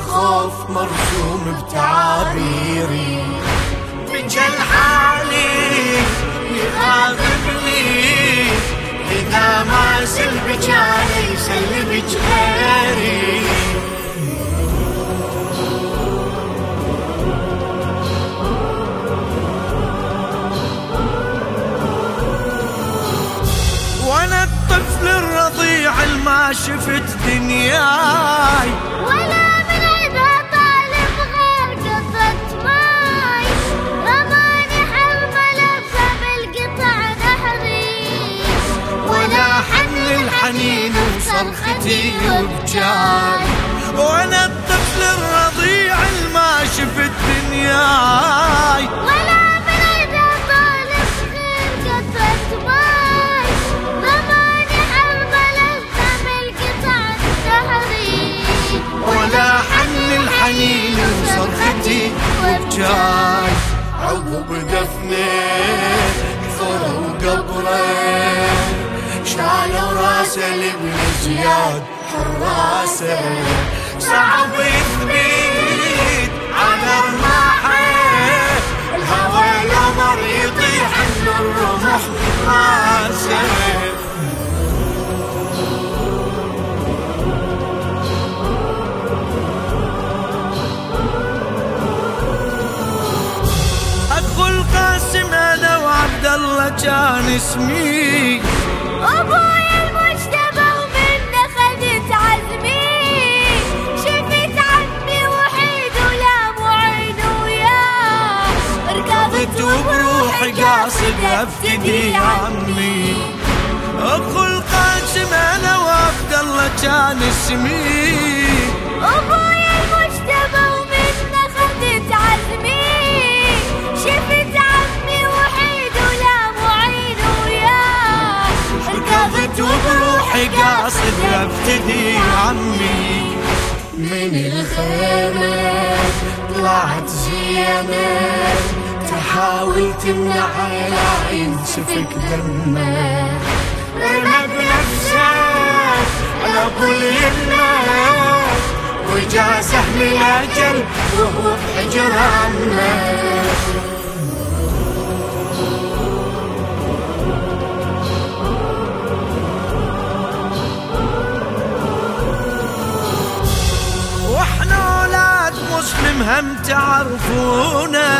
الخوف مرسوم بتعابيري. من جل حالي يغاضبني. إذا ما سلبك علي سلبك غيري وصرختي وبجاي وأنا الطفل الرضيع ما شفت دنياي. حنين راسه لابن زياد حراسه صعب يثبيت على رماحه الهوى القمر يطيح الرمح راسه كان اسمي. أبوي! وبروحي قاصد افتدي عمي اخو القاسم أنا وعبد الله كان اسمي. أبوي المجتبى ومن خذت عزمي. شفت وبروحي قاصد ابتدي عمي من الخيمة طلعت زينة. تحاول تمنع العين سفك دمه. رمى بنفسك على ابو اليمة وجا سهم الاجل وهو بحجر مسلم هم تعرفونا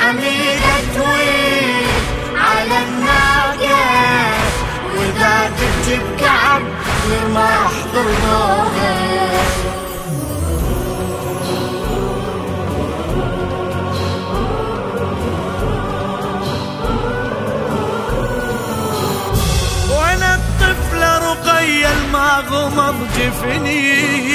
حميدة طويل على الناقة وإذا تجيب كعب ما أحضر نوغة وأنا الطفلة رقية الماغمض جفني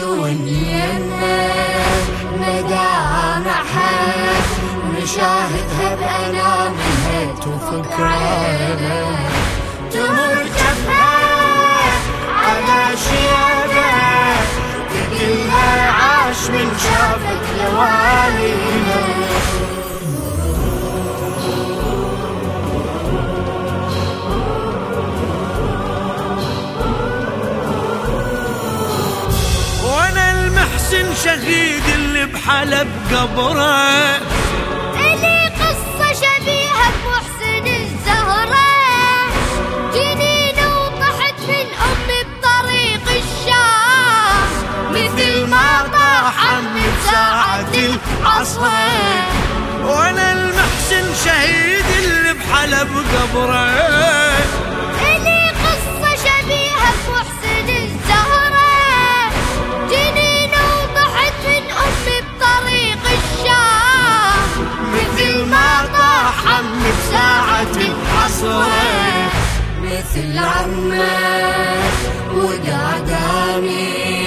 توني مدامعها نشاهدها بأنامها وفكرة تمر جفها على شيابة. تقلها عاش من شافك لوالينا اللي بحلب قبره إلي قصة شبيهة بمحسن الزهرة. جنين وطحت من أمي بطريق الشام. مثل ما طاح عمي بساعة العصر. وأنا المحسن شهيد اللي بحلب قبره. مثل عمه وداداني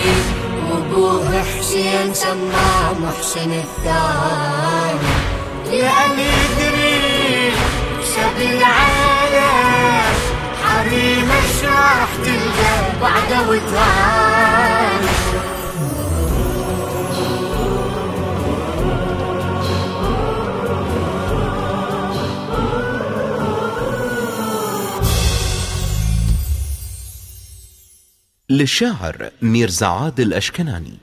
وابوه حسين سماه محسن الثاني. لأن يدري سبيل العالم حريم إيش راح تلقى بعده وتعال للشاعر ميرزا عادل أشكناني.